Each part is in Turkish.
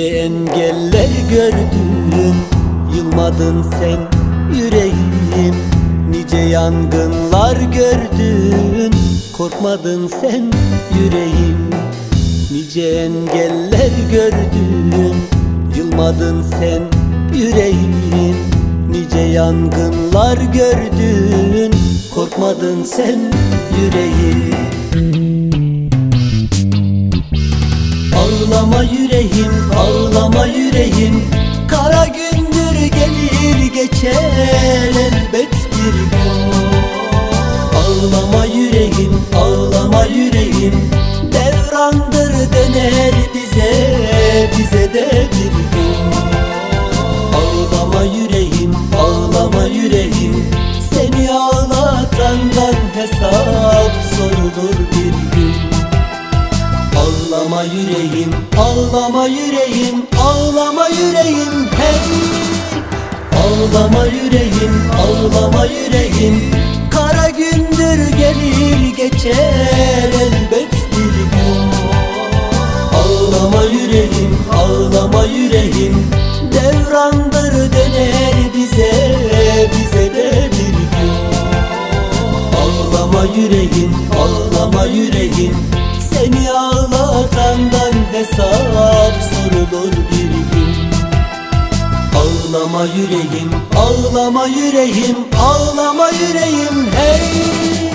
engeller gördüm Yılmadın sen yüreğim. Nice yangınlar gördün Korkmadın sen yüreğim. Nice engeller gördün Yılmadın sen yüreğim. Nice yangınlar gördün Korkmadın sen yüreğim Ağlama yüreğim, ağlama yüreğim. Kara gündür gelir geçer elbet bir gün. Ağlama yüreğim, ağlama yüreğim. Devrandır döner bize, bize de bir gün. Ağlama yüreğim, ağlama yüreğim. Seni ağlatandan hesap sorulur bir Ağlama yüreğim, ağlama yüreğim, ağlama yüreğim hey! Ağlama yüreğim, ağlama yüreğim Kara gündür gelir geçer elbet bir gün Ağlama yüreğim, ağlama yüreğim Devrandır döner bize, bize de bir gün. Ağlama yüreğim, ağlama yüreğim Ağlama yüreğim, ağlama yüreğim, ağlama yüreğim hey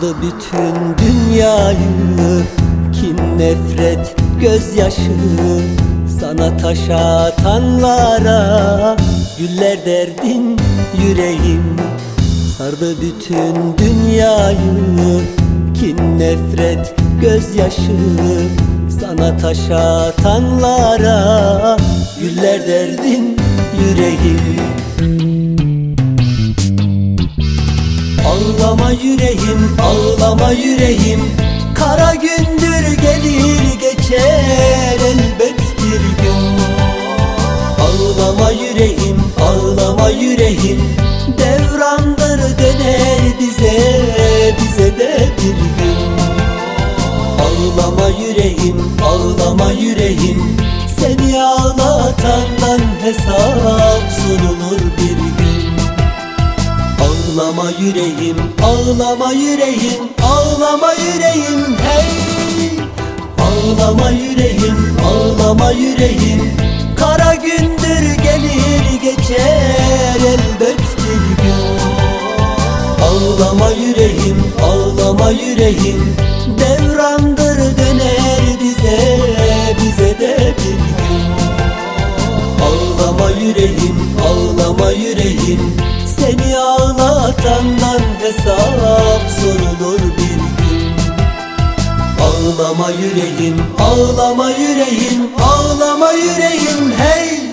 Sardı bütün dünyayı Kin, nefret, gözyaşı. Sana taş atanlara Güller derdin yüreğim. Sardı bütün dünyayı Kin, nefret, gözyaşı. Sana taş atanlara Güller derdin yüreğim Ağlama yüreğim, ağlama yüreğim. Kara gündür gelir geçer elbet bir gün. Ağlama yüreğim, ağlama yüreğim. Devrandır döner bize, bize de bir gün. Ağlama yüreğim, ağlama yüreğim. Seni ağlatandan hesap sorulur bir gün Ağlama yüreğim, ağlama yüreğim, ağlama yüreğim hey! Ağlama yüreğim, ağlama yüreğim. Kara gündür gelir geçer elbet bir gün. Ağlama yüreğim, ağlama yüreğim. Devrandır döner bize, bize de bir gün. Ağlama yüreğim, ağlama yüreğim Ağlama yüreğim, ağlama yüreğim, ağlama yüreğim hey